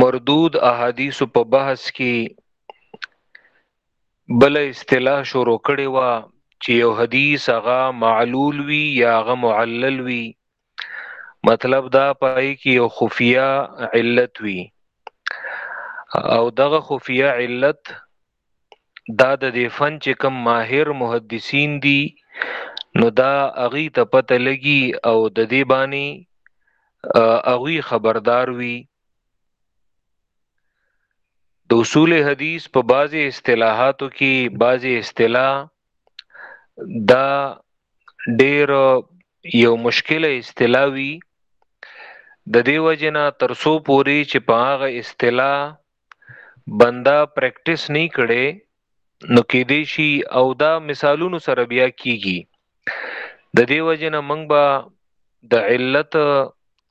مردود احادیث په بحث کې بل اصطلاح شروع کړي وا چې یو حدیث هغه معلول وي یا هغه معلل وي مطلب دا پای کې یو خفیه علت وي او دغه خفیه علت دا د دې فن چې کم ماهر محدثین دي نو دا اغي ته پته لګي او د دې باندې اغوی خبردار وي د اصول حدیث په بعضی اصطلاحاتو کې بعضی اصطلاح دا ډیر یو مشکل اصطلاحوي د دیو جنا ترسو پوری چې په هغه اصطلاح بنده پریکټیس نه کړي نو کې دی شي او دا مثالونو سره بیا کیږي د دې وجنه موږ به د علت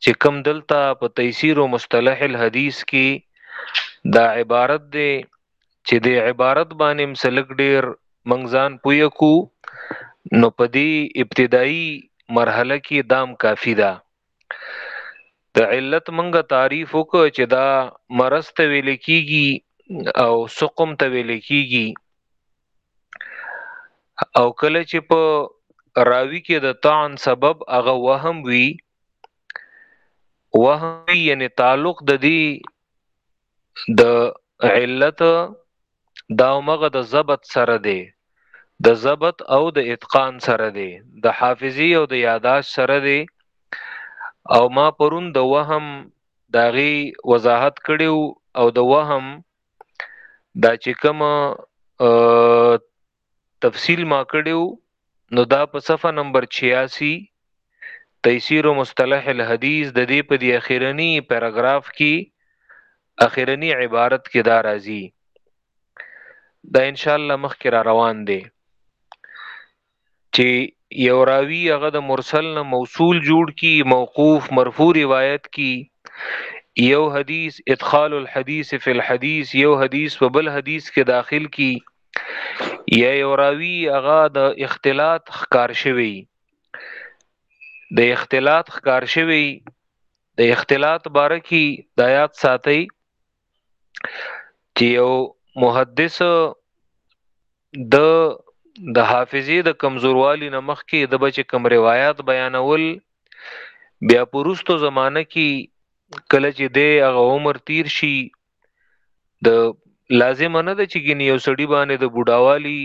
چې کم دلته په تفسیر او مصطلح الحدیث کې دا عبارت دی چې د عبارت باندې مسلک ډیر منځان پوی کو نو په دې ابتدایي مرحله کې دام کافی ده دا د علت منګه تعریف وک چې دا مرست ویل کیږي او سقم ته ویل کیږي او کله چې په راوی کې د طعن سبب هغه وهم وی وهم یعنی تعلق د دې د علت دا همغه د ضبط سره دی د ضبط او د اتقان سره دی د حافظي او د یاداش سره دی او ما پرون د وهم داغي وضاحت کړیو او د وهم دا چې کوم تفصیل ما کړی وو نو دا په صفحه نمبر 86 تیسیر مصطلح الحدیث د دې په دی اخیرنی پاراګراف کې اخیرنی عبارت کې دا راځي دا ان شاء الله مخکې را روان دی چې یو راوی هغه د مرسل نه موصول جوړ کی موقوف مرفوع روایت کی یو حدیث ادخال الحدیث فی الحدیث یو حدیث په بل حدیث کې داخل کی یا یو راوی هغه د اختلاط ښکار شوی د اختلاط ښکار شوی د اختلاط باره کې د آیات ساتي چې یو محدث د د حافظې د کمزوروالي نمخ کې د بچ کم روایت بیانول بیا پرستو زمانه کې کله چې د هغه عمر تیر شي د لازم نه ده چې ګنې یو سړی باندې د بوډاوالي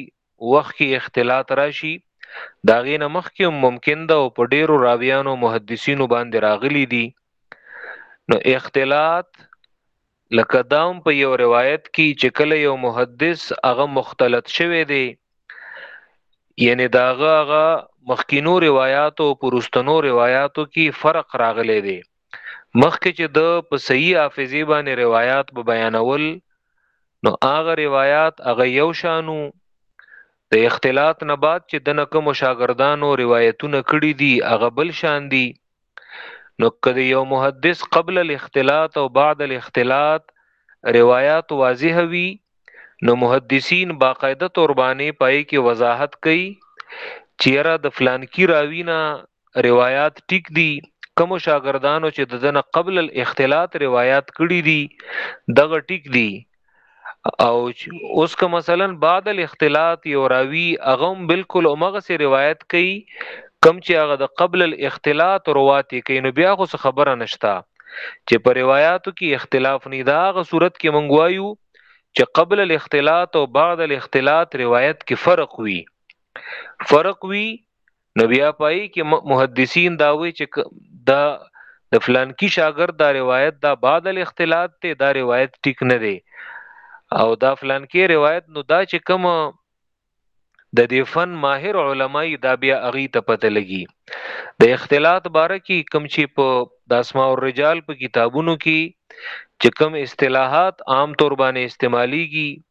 وخت کې اختلاط راشي دا غینه مخ کې ممکن ده او په ډیرو راویانو محدثینو باندې راغلي دي نو اختلاط لکه داوم په یو روایت کې چې کله یو محدث هغه مختلط شوی دی یعنی داغه هغه مخکینو روایتو پرستنو روایتو کې فرق راغلی دی مخکې چې د په صحیح حافظه باندې روایت به بیانول نو هغه روایت هغه یو شانو د اختلاط نه بعد چې د نکم شاګردانو روایتونه کړي دي هغه بل شان دي نو کله یو محدث قبل الاختلاط او بعد الاختلاط روایت واضح وي نو محدثین باقاعده توربانه پای کې وضاحت کوي چیرې د فلان کی راوینا روايات ټيک دي کومو شاګردانو چې د دنه قبل الاختلاط روایت کړي دي دغه ټیک دي او اوس که مثلا بعد الاختلاط یو راوی هغه بالکل اومغه سي روایت کوي کم چې هغه د قبل الاختلاط روات کوي نو بیا خو خبره نشتا چې په روایتو کې اختلاف نه دا غ صورت کې منګوایو چې قبل الاختلاط او بعد الاختلاط روایت کې فرق وي فرق وي نو بیا پای کې محدثین دا وی چې دا د فلانکی شاګرد دا روایت دا بعد الاختلاط ته دا روایت ټیک نه دی او دا فلانکی روایت نو دا چې کوم د دې فن ماهر علماي دا بیا اغي ته پته لګي د اختلاط باره کې کم چې په د اسماء الرجال په کتابونو کې چې کم اصطلاحات عام طور باندې استعماليږي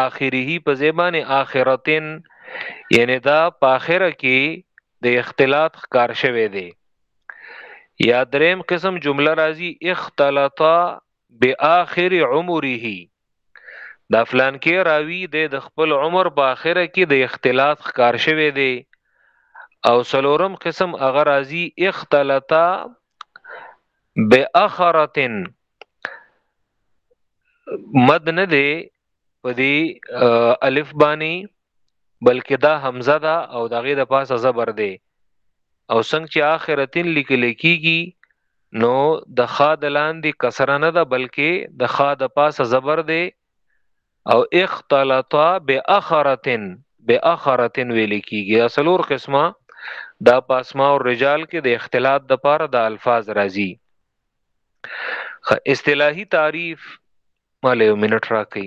اخره په زبانه اخرتن یعنی دا په اخره کې د اختلاط ښکار شوه دی یا دریم قسم جمله راځي اختلطا باخر عمره دا فلان کې راوی د خپل عمر په اخره کې د اختلاط ښکار شوه دی او سلورم قسم اغه راځي اختلطا باخرتن مد نه دی په دې الف باندې بلکې دا حمزه ده او دغه د پاسه زبر دی او څنګه چې اخرتین لیکل کیږي نو د خا د لاندې کسر نه ده بلکې د خا د پاسه زبر دی او اختلطا باخرتن باخرتن ویل کیږي اصلور قسمه دا پاسما او رجال کې د اختلاط د پاره د الفاظ راځي خه اصطلاحي تعریف مال یو منټ راکې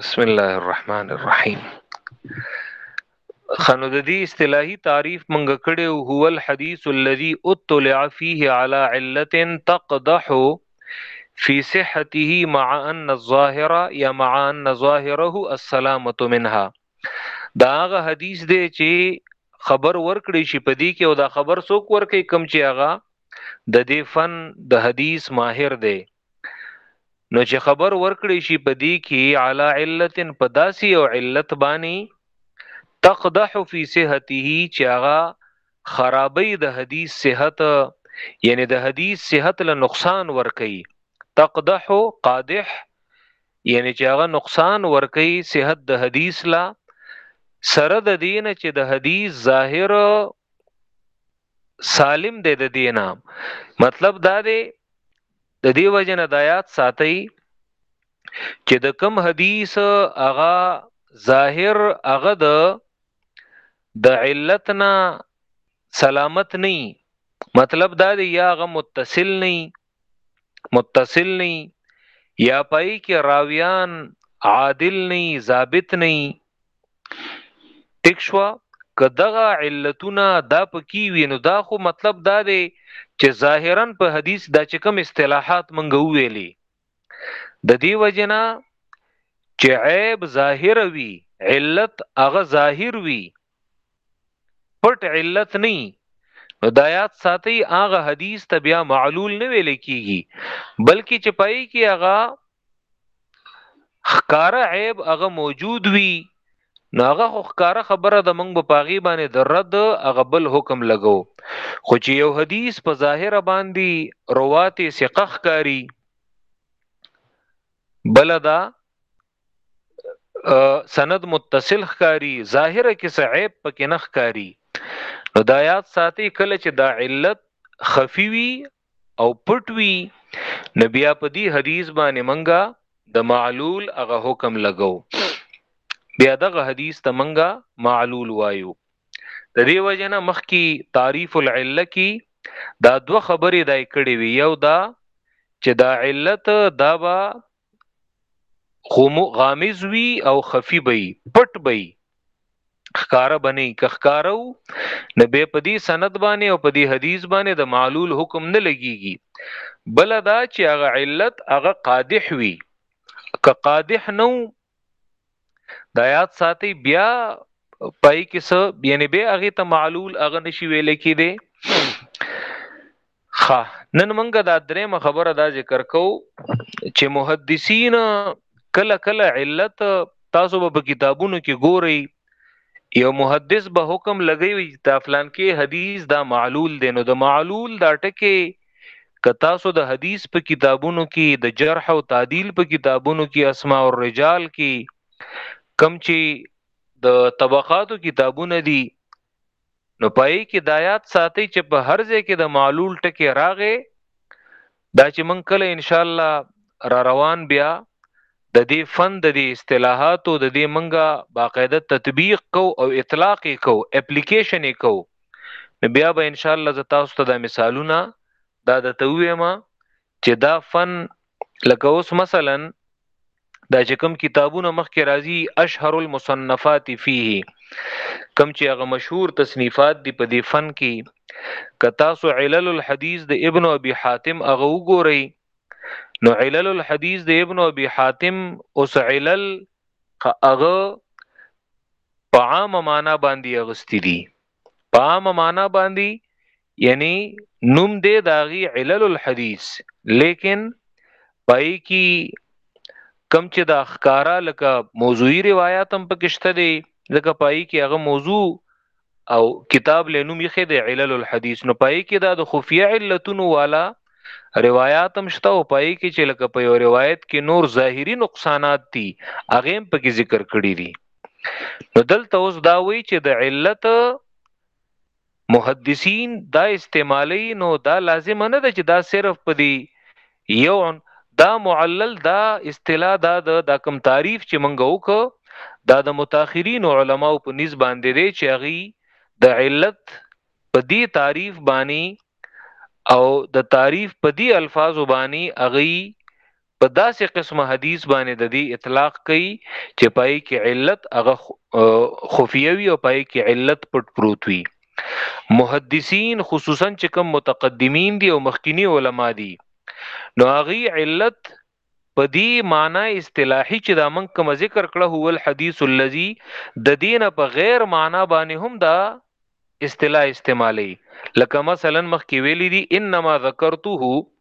بسم الله الرحمن الرحیم خنو د دې اصطلاحي تعریف منګ کړي هو الحديث الذي اطلع فيه على علة تقدح في صحته مع ان الظاهر يا مع ان ظاهره السلامه منها دا هغه حدیث دی چې خبر ورکړي شي په دې کې او دا خبر څوک ورکړي کم چې هغه د دې فن د حدیث ماهر دی نو چې خبر ورکړي شي په دې کې علا علت په داسي او علت باندې تقدح فی صحته چې هغه خرابې د حدیث صحت یعنی د حدیث صحت له نقصان ور کوي تقدح قادح یعنی چې هغه نقصان ور کوي صحت د حدیث لا سره د دین چې د حدیث ظاهر سالم دی د دې نام مطلب دا دی د دې وجنه د آیات ساتي چې د کم حدیث اغا ظاهر اغه د د علتنا سلامت نه مطلب دا دی یا غ متصل نه متصل نه یا پای کې راویان عادل نه ضابط نه تکشوا کدغه علتونه دا پکې وینو دا خو مطلب دا دی چې ظاهرا په حدیث دا چې کوم اصطلاحات منغو ویلي د دې وجنه چې عیب ظاهر وي علت هغه ظاهر وي پټ علت نه نو د آیات ساتي هغه حدیث ته بیا معلول نه ویل کیږي بلکې چې پای کې هغه خکار عیب هغه موجود وي نو هغه خو خکار خبره د منګ په پاغي باندې د رد هغه بل حکم لګو خو چې یو حدیث په ظاهر باندې روات ثقه خکاری بلدا سند متصل ښکاری ظاهره کې څه عیب پکې نه ښکاری نو دا یاد ساتي کله چې دا علت خفي وي او پټ وي نبي په دې حدیث باندې منګه د معلول هغه حکم لګاو بیا دغه حدیث ته منګه معلول وایو د دې وجنه مخکي تعریف العله کی دا دوه خبرې دای کړې وی یو دا چې دا علت دا با خو غامز وی او خفي به پټ به خکاره بنی که خکارو نو به په دې سند باندې او په دې حدیث باندې د معلول حکم نه لګيږي بل دا چې هغه علت هغه قادح وی که قادح نو د آیات ساتي بیا پای کې څه یعنی به هغه ته معلول هغه نشي ویل کېده ښه نن مونږه دا درېمه خبره دا ذکر کو چې محدثین کله کله علت تاسو به کتابونو کې ګوري یو محدث به حکم لګوي دا فلان کې حدیث دا معلول دی نو د معلول دا ټکي ک تاسو د حدیث په کتابونو کې د جرح او تعدیل په کتابونو کې اسماء الرجال کې کم چې د طبقاتو کتابونه دي نو په هغې کې دایاد ساتي چې په هر ځای کې د معلول ټکې راغې دا چې من کله ان شاء الله را روان بیا د دې فن د دې اصطلاحات او د دې منګه باقاعده تطبیق کو او اطلاق کو اپلیکیشن کو نو بیا به ان شاء الله زتا واست د مثالونه دا د توې ما چې دا فن لکه اوس مثلا دا چې کوم کتابونه مخکې راځي اشهر المصنفات فيه کم چې هغه مشهور تصنیفات دی په دې فن کې ک تاسو علل الحديث د ابن ابي حاتم هغه وګورئ نو علل الحديث د ابن ابي حاتم اوس علل هغه په عامه معنا باندې اغستی دي په عامه معنا باندې یعنی نوم دی داغي علل الحدیث لیکن پای کی کم چې د اخکارا لکه موضوعی روایت هم پکشته دی لکه پای کی هغه موضوع او کتاب له نوم یې د علل الحدیث نو پای کې دا د خفیه علتونو والا روایت هم شته او پای کې چې لکه په یو روایت کې نور ظاهری نقصانات دي هغه هم په ذکر کړی دي نو دلته اوس دا وی چې د علت محدثین دا استعمالی نو دا لازم نه ده چې دا صرف په دی یو دا معلل دا اصطلاح دا د کم تعریف چې منګه وک دا د متأخرین علما په نسبت باندې دی چې اغي د علت په دی تعریف باندې او د تعریف په دی الفاظ باندې اغي په داسې قسمه حدیث باندې د دې اطلاق کوي چې پای کې علت هغه خفیه وي او پای کې علت پټ پروت وي محدثین خصوصا چې کوم متقدمین دي او مخکینی علما دي نو هغه علت په دې معنی اصطلاحي چې دا من کوم ذکر کړه هو الحديث الذي د دین په غیر معنی باندې هم دا اصطلاح استعمالي لکه مثلا مخکې ویلي دي انما ذکرته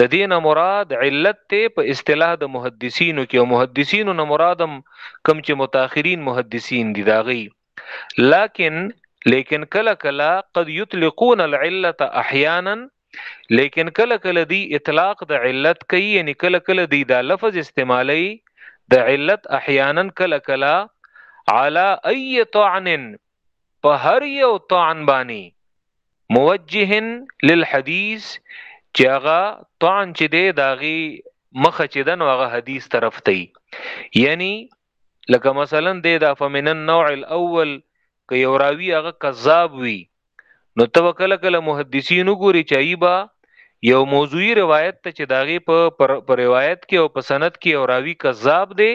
د دې نه مراد علت ته په اصطلاح د محدثینو کې او محدثینو نه مرادم کم چې متأخرین محدثین دي داغي لکن لیکن کله کله قد یطلقون العلت احیانا لیکن کله کله دی اطلاق د علت کوي یعنی کله کله دی دا لفظ استعمالی د علت احیانا کله کله علا ای طعن په هر یو طعن باندې موجه للحدیث چې هغه طعن چې دی داغي مخه چې دنو هغه حدیث طرف ته یعنی لکه مثلا د دا فمن النوع الاول که یو راوی هغه کذاب وي نو تو کله کله محدثین ګوري چایبا یو موضوعی روایت ته چې داغه په پر روایت کې او په سند کې او راوی کذاب دی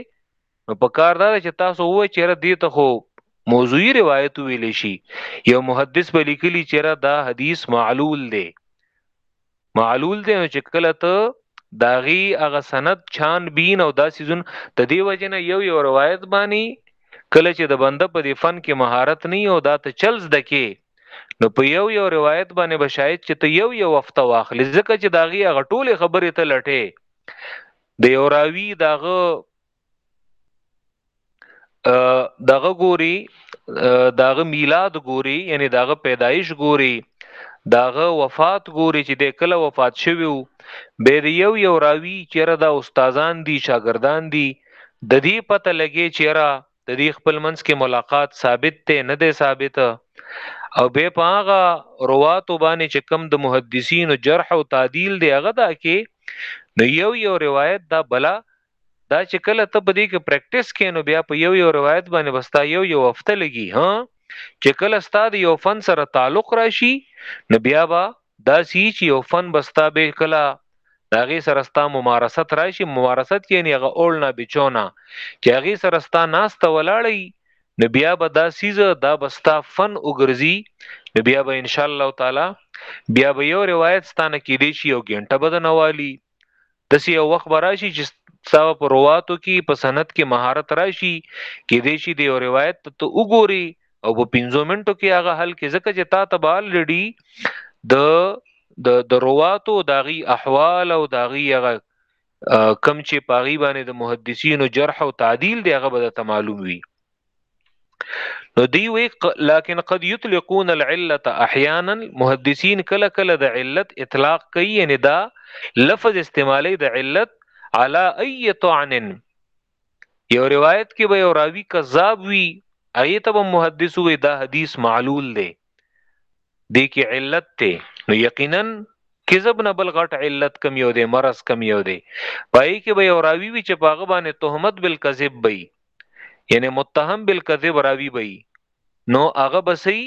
نو په کار دا دی چې تاسو ووایئ چې یاره دې ته خو موضوعي روایت ویل شي یو محدث به لیکلی چې یاره دا حدیث معلول دی معلول دی نو چې کله ته داغي هغه سند چان بین او دا سيزون د دې وجنه یو یو روایت باندې کله چې د بنده په دې فن کې مهارت نه او دا ته چلز دکې نو په یو یو روایت باندې بشایت چې ته یو یو وخت واخلې ځکه چې داغي هغه ټوله خبره ته لټه دی اوراوی داغه دغه ګوري دغه میلاد ګوري یعنی دغه پیدایش ګوري دغه وفات ګوري چې د کله وفات شوی وو به د یو یو راوی چیرې دا استادان دي شاګردان دي د دې پته لګي چیرې د دې خپل منځ کې ملاقات ثابت ته نه دی ثابت او به پاغه روات باندې چې کم د محدثین جرح او تعدیل دی هغه دا کې نو یو یو روایت دا بلا دا چې کله ته په دې کې پریکټیس کینو بیا په یو یو روایت باندې بستا یو یو هفته لګي ها چې کله ستاد یو فن سره تعلق راشي نو بیا با دا سی چې یو فن بستا به کله داغه سرستا ممارست راشي ممارست یعنی هغه اولنا بچونا چې هغه سرستا ناس ته ولاړی نو بیا به دا سیز دا بستا فن وګرځي نو بیا به ان شاء الله تعالی بیا به یو روایت ستانه کې دی شي یو غنټه بدنوالي دسی یو وخت براشي چې ستا په رواتو کې په سند کې مهارت راشي کې دې شي د روایت ته وګوري او په 15 منټو کې هغه حل کې ځکه چې تا ته بال لري د د د رواتو داغي احوال او داغي هغه کم چې پاغي باندې د محدثینو جرح او تعدیل دی هغه به ته معلوم وي نو دی وی لکن قد یطلقون العله احیانا محدثین کله کله د علت اطلاق کوي یعنی دا لفظ استعمالی د علت علی ای طعن یو روایت کې به یو راوی کذاب وی ایت به محدث وی دا حدیث معلول دی دی کې علت ته نو یقینا کذب نه بل غټ علت کم یو دی مرض کم یو دی پای کې به یو راوی وی چې پاغه باندې تهمت بالکذب بی یعنی متهم بالکذب راوی بئی نو هغه بسی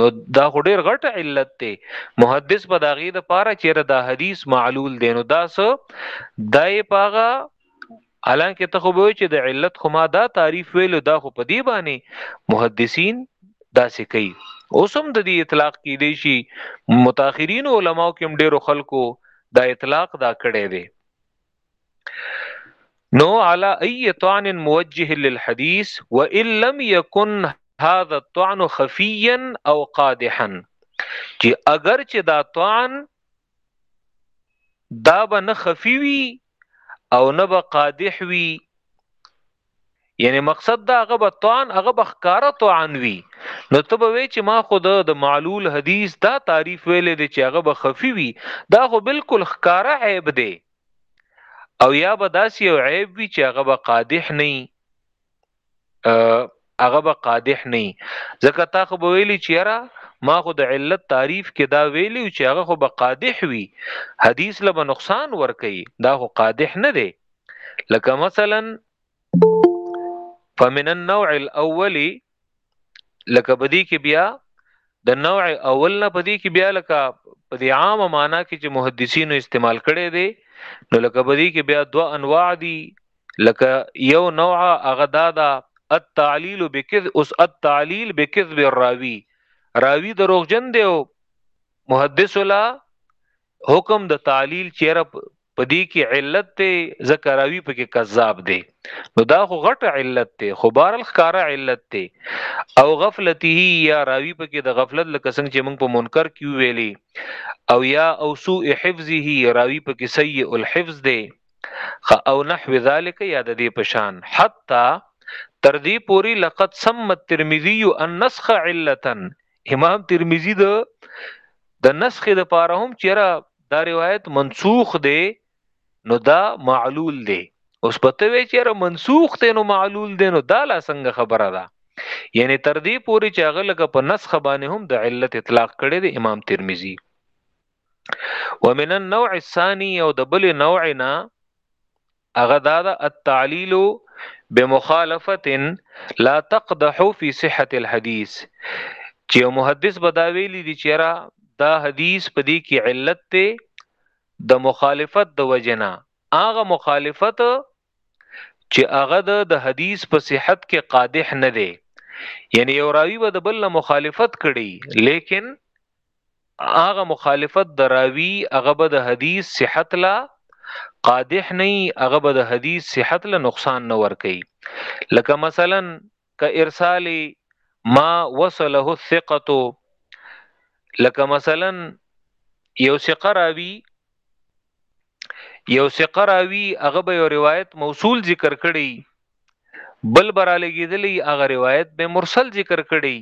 نو دا ډیر غټ علت ته محدث په داغي د پاره چیرې دا حدیث معلول دی نو دا سو دای پاغه حالانکه ته خو به چې د علت خو ما دا تعریف ویل دا خو په دی باندې محدثین دا سې کوي اوسم د دې اطلاق کې دی شي متأخرین علماو کې ډیرو خلکو دا اطلاق دا کړی دی نو على اي طعن موجه للحديث وان لم يكن هذا الطعن خفيا او قادحا چې اگر چې دا طعن دا به نه خفي وي او نه به قادح وي یعنی مقصد دا هغه به طعن هغه به ښکارا طعن وي نو ته به وی چې ما خو د معلول حدیث دا تعریف ویلې دی چې هغه به خفي وي دا خو بالکل ښکارا عیب دی او یا به داسې یو عیب وي چې هغه به قادح نه وي هغه به قادح نه وي ځکه تا خو به ویلي چې یاره ما خو د علت تعریف کې دا ویلی چې هغه خو به قادح وي حدیث له به نقصان ور کوي دا خو قادح نه دی لکه مثلا فمن النوع الاول لکه بدی کې بیا د نوع اول نه بدی کې بیا لکه په دې عامه معنی کې چې محدثینو استعمال کړي دي نو لکه بدی کې بیا دوه انواع دي لکه یو نوع هغه دا ده التعلیل بکذ اس التعلیل بکذب الراوی راوی دروغجن دی او محدث لا حکم د تعلیل چیرې په دې کې علت ته ذکراوی په کې کذاب دی نو دا خو غټه علت ته خو بارل خکارا علت ته او غفلته یا راوی په کې د غفلت لکه څنګه چې موږ په منکر کې ویلي او یا او سوء حفظه راوی په کې سیء الحفظ دی او نحو ذالک یا د دې پشان حتی تر دې پوری لقد سم الترمذی ان نسخ علتا امام ترمذی د د نسخ د پاره هم چیرې دا روایت منسوخ دی نو دا معلول دی اوس پته وی چیرې منسوخ دی نو معلول دی نو دا لا څنګه خبره ده یعنی تر دې پوري چې هغه لکه په نسخ باندې هم د علت اطلاق کړي دی امام ترمذی ومن النوع الثاني او د بل نوعنا هغه دا د التعلیل بمخالفت لا تقدح فی صحه الحديث چې محدث بدا ویلی دی چیرې دا حدیث په دې کې علت ته د مخالفت د وجنا هغه مخالفت چې هغه د حدیث په صحت کې قادح نه دی یعنی یو راوی به د بل مخالفت کړي لیکن هغه مخالفت د راوی هغه به د حدیث صحت لا قادح نه هغه به د حدیث صحت له نقصان نه ور کوي لکه مثلا ک ارسال ما وصله الثقه لکه مثلا یو ثقه راوی یو ثقه راوی هغه به یو روایت موصول ذکر کړي بل برالګیدلی هغه روایت به مرسل ذکر کړي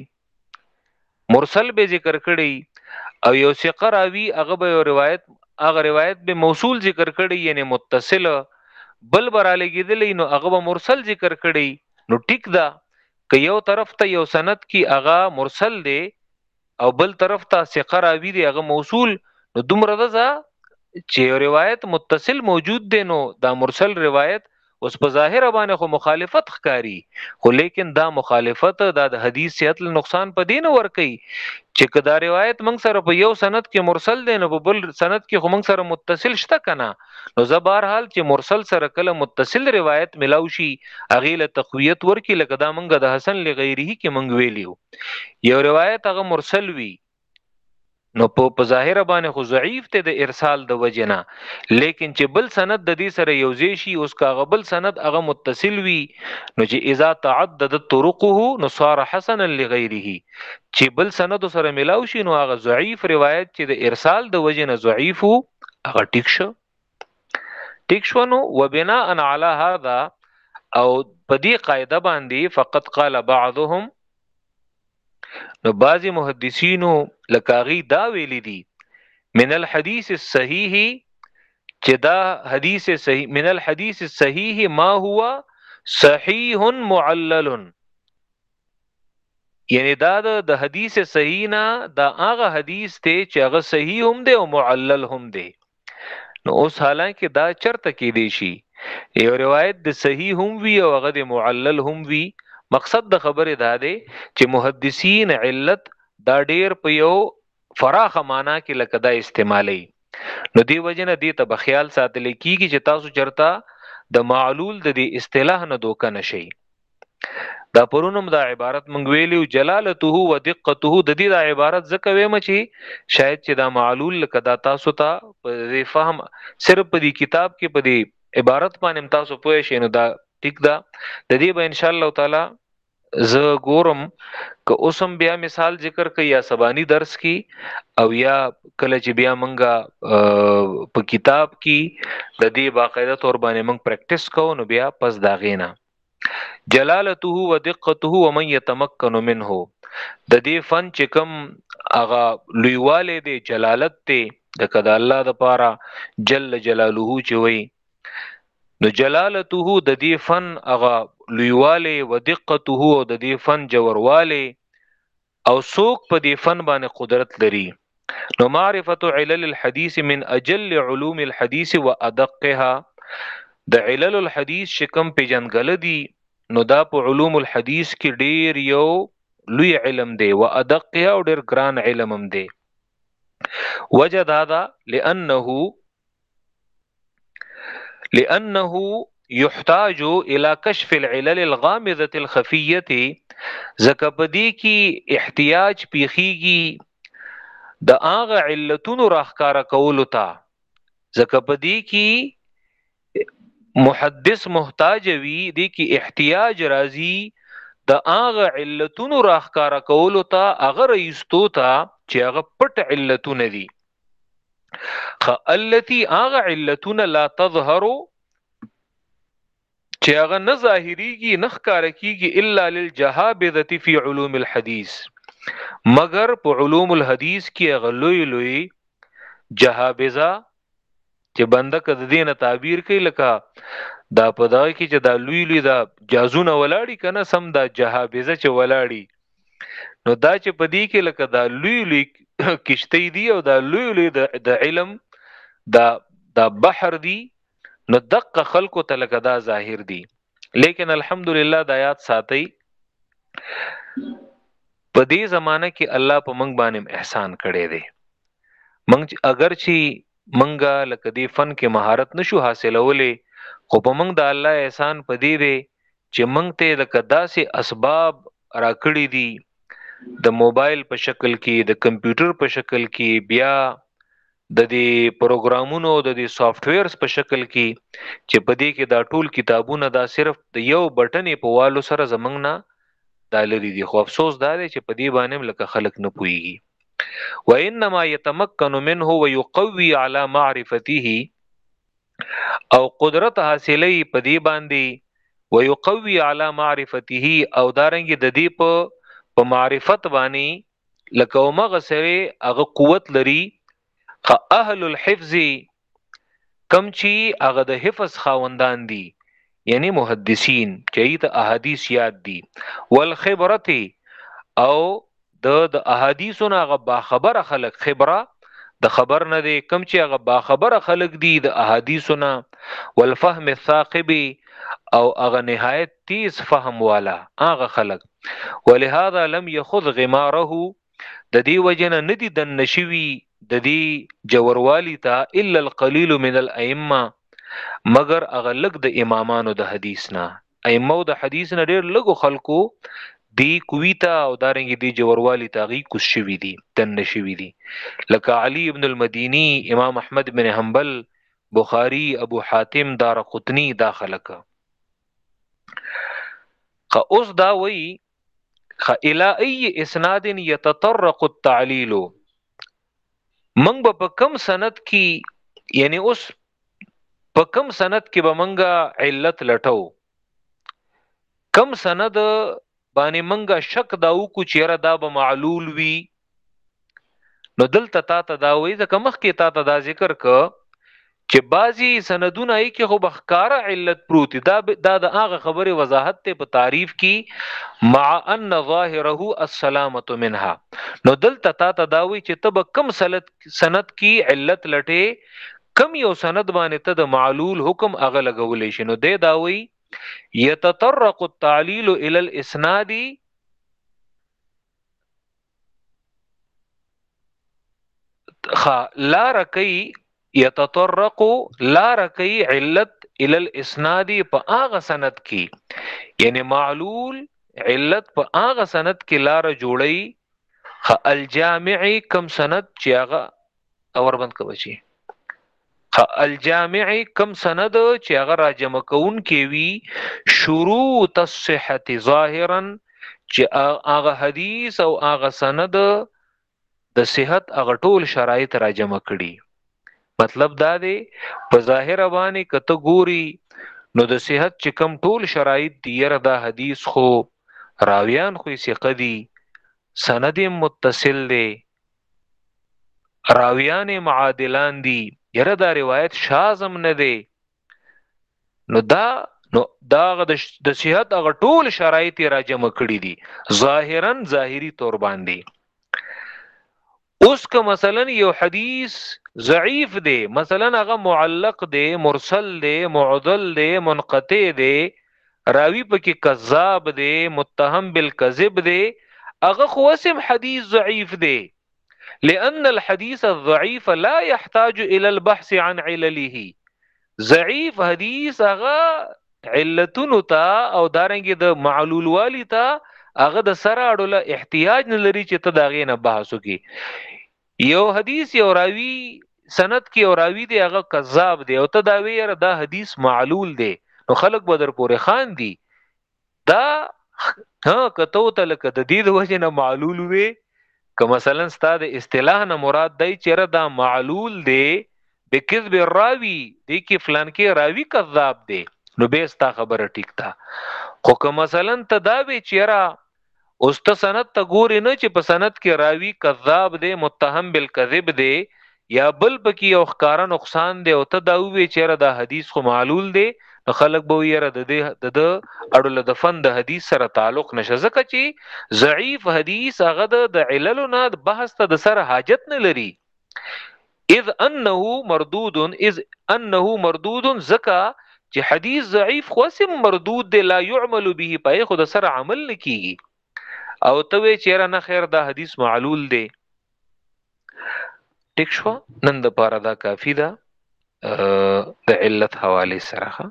مرسل به ذکر کړي او یو ثقه راوی هغه به روایت هغه روایت به موصول ذکر کړي یعنی متصل بل براله کېدلی نو هغه به مرسل ذکر کړي نو ټیک ده که یو طرف ته یو سند کی هغه مرسل دی او بل طرف ته ثقه راوی دی هغه موصول نو دومره ده چې روایت متصل موجود دی نو دا مرسل روایت اوس په ظاهر باندې خو مخالفت ښکاری خو لیکن دا مخالفت دا د حدیث صحت له نقصان په دین ور کوي چې کدا روایت موږ سره په یو سند کې مرسل دی نو په بل سند کې خو موږ سره متصل شته کنه نو زه بهر حال چې مرسل سره کله متصل روایت ملاو شي اغه له تقویت ورکی لکه دا موږ د حسن لغیره کې موږ ویلیو یو روایت هغه مرسل وی نو په په ظاهر باندې خو ضعیف ته د ارسال د وجنه لیکن چې بل سند د دې سره یوځې شي اوس کاغه بل سند هغه متصل وي نو چې اذا تعدد طرقه نو صار حسنا لغیره چې بل سند سره ملاو شي نو هغه ضعیف روایت چې د ارسال د وجنه ضعیف هغه ټیک شو ټیک شو نو وبناء علی هذا او په دې قاعده باندې فقط قال بعضهم نو بعضی محدثینو لکاغي دا ویل دي من الحديث الصحيح چې دا حدیث صحیح من الحديث الصحيح ما هو صحيح معلل یعنی دا د حدیث صحیح نه دا هغه حدیث ته چې هغه صحیح هم دی او معلل هم دی نو اوس حالانکه دا چرته کې دی شي یو روایت د صحیح هم وی او هغه د معلل هم وی مقصد د خبره دا دی چې محدثین علت دا ډیر په یو فراخه معنا کې لکه دا استعمالي نو دی وجنه دی ته بخیال ساتل کیږي چې تاسو چرتا د معلول د دې اصطلاح نه دوک نه شي دا پرونم دا عبارت مونږ ویلو جلالته و دقته د دې دا عبارت زکه ویم چې شاید چې دا معلول لکه دا تاسو ته په فهم صرف په دې کتاب کې په دې عبارت باندې تاسو پوه شئ نو دا ټیک ده د دې به ان شاء الله تعالی زه ګورم که اوسم بیا مثال ذکر کوي یا سبانی درس کی او یا کله چې بیا منګه په کتاب کی د دې باقاعده تور باندې منګ پریکټیس کوو نو بیا پس دا غینا جلالته و دقته و من يتمكن منه د دې فن چې کم اغا لویواله دی جلالت ته د کدا الله د پاره جل جلاله چې وای نو جلالته د دې فن هغه لویواله و دقته او د دې فن جورواله او سوق په دې فن باندې قدرت لري نو معرفت علل الحديث من اجل علوم الحديث وادقها د علل الحديث شکم پیجنګل دي نو دا په علوم الحديث کې ډیر یو لوی علم دی وادقها او ډیر ګران علم هم دی وجه دا دا لانه لانه يحتاج الى كشف العلل الغامضه الخفيه زکه پدې کې احتیاج پیخیږي د هغه علتونو راخکاره کولو ته زکه پدې کې محدث محتاج وي دې کې احتیاج راځي د هغه علتونو راخکاره کولو ته هغه رئیستو ته چې هغه پټ علتونه دي خ التي اغه علتنا لا تظهر چې هغه نه ظاهريږي نه ښکار کیږي الا للجهابذه في علوم الحديث مگر په علوم الحديث کې هغه لوی لوی جهابذه چې بنده که د دینه تعبیر کوي لکه دا په دغه کې چې دا لوی لوی دا جازونه ولاړی کنه سم دا جهابزه چې ولاړی نو دا چې په دې کې لکه دا لوی لوی کشته دی او دا لوی لوی د علم دا دا بحر دی نو دقه خلکو ته لکه دا ظاهر دی لیکن الحمدلله د آیات ساتي په دې زمانہ کې الله په منګ باندې احسان کړی دی منګ اگر چې مونږ لکه دې فن کې مهارت نشو حاصلولی خو په مونږ د الله احسان په دې دی چې مونږ ته لکه داسې اسباب راکړي دي د موبایل په شکل کې د کمپیوټر په شکل کې بیا د دې پروګرامونو د دې سافټویرز په شکل کې چې په دې کې دا ټول کتابونه دا صرف د یو بټنې په والو سره زمنګ نه دا لري دي خو افسوس دا دی چې په دې باندې لکه خلک نه پويږي وانما يتمكن منه ويقوي على معرفته او قدرت حاصلې په دې باندې ويقوي على معرفته او دارنګ د دې په په معرفت باندې لکه مغه سره هغه قوت لري اهل الحفظ کم چی هغه د حفظ خاوندان دي یعنی محدثین چي ته احادیث یاد دي والخبرت او د د احادیثو نه هغه با خبره خلق خبره د خبر نه دی کم چې هغه با خبره خلق دي د احادیثو نه والفهم الثاقب او هغه نهایت تیز فهم والا هغه خلق ولهذا لم يخذ غماره د دې وجنه ندی د نشوي د دې جوروالي ته الا القليل من الائمه مگر اغه لګ د امامانو د حدیث نه ائمه د حدیث نه ډېر لګو خلکو دی کویتا او دارنګ دی جوروالي تاغي کوش شوی دی د نشوي دی لکه علي ابن المديني امام احمد بن حنبل بخاری ابو حاتم دار قطنی دا خلک که اوس دا وی خ الى اي اسناد يتطرق التعليل منګ به په کم سند کې یعنی اوس په کم سند کې به منګه علت لټو کم سند باندې منګه شک داو کو چیرې دا به معلول وي نو دلته تا ته دا وایي ځکه مخکې تا ته دا ذکر ک چې بعضی سندونه یې کې خو بخکار علت پروت دا دا د هغه خبره وضاحت ته په تعریف کې مع ان ظاهره السلامه منها نو دلته تا ته دا وایي چې تب کم سلط سند کې علت لټه کم یو سند باندې ته د معلول حکم اغه لګولې شنو دی دا وایي یتطرق التعلیل الى الاسناد خا لا رکی یتطرق لا رکی علت ال الاسناد په هغه سند کې یعنی معلول علت په هغه سند کې لار جوړی خ الجامع کم سند چې هغه اور بند کوي شي الجامع کم سند چې هغه را جمع کون کې وی شروط الصحه ظاهرا چې هغه حدیث او هغه سند د صحت هغه ټول شرایط را جمع کړي مطلب دا دی په ظاهر باندې کته ګوري نو د صحت چې کم ټول شرایط دی یره دا حدیث خو راویان خو یې ثقه دي سند متصل دی راویان معادلان دي یره دا روایت شازم نه دی نو دا نو دا د صحت هغه ټول شرایط را جمع کړي دي ظاهرا ظاهری تور باندې اوس که مثلا یو حدیث ضعیف دی مثلا هغه معلق دی مرسل دی معضل دی منقطع دی راوی پکې کذاب دی متهم بالکذب دی هغه خو اسم حدیث ضعیف دی لأن الحديث الضعيف لا يحتاج الى البحث عن علله ضعیف حدیث هغه علتونو ته او دارنګ د معلول والی ته هغه د سره اړوله احتیاج نه لري چې ته دا غینه بحث وکي یو حدیث یو راوی سند کې یو راوی دی هغه کذاب دی او ته دا ویره دا حدیث معلول دی نو خلق بدر پورې خان دی دا ها کته ته لکه د دې د وجه نه معلول وي که مثلا ستاد اصطلاح نه مراد دی چیرې دا معلول دی د کذب راوی دی کې فلان کې راوی کذاب دی نو به ستا خبره ټیک تا خو که مثلا ته دا وی چیرې اوس ته سند ته ګورې نه چې په سند کې راوی کذاب دی متهم بالکذب دی یا بل پکې یو ښکارا نقصان دی او ته دا وی چې را دا حدیث خو معلول دی نو خلک به یې را د دې د اړو له دفن د حدیث سره تعلق نشه ځکه چې ضعیف حدیث هغه د علل نه بحث ته د سره حاجت نه لري اذ انه مردود اذ انه مردود زکا چې حدیث ضعیف خو سم مردود دی لا يعمل به پای خو د سره عمل نکیږي او ته وی چیرې نه خیر دا حدیث معلول دی ټیک شو نن د پاره دا کافی ده د علت حواله سره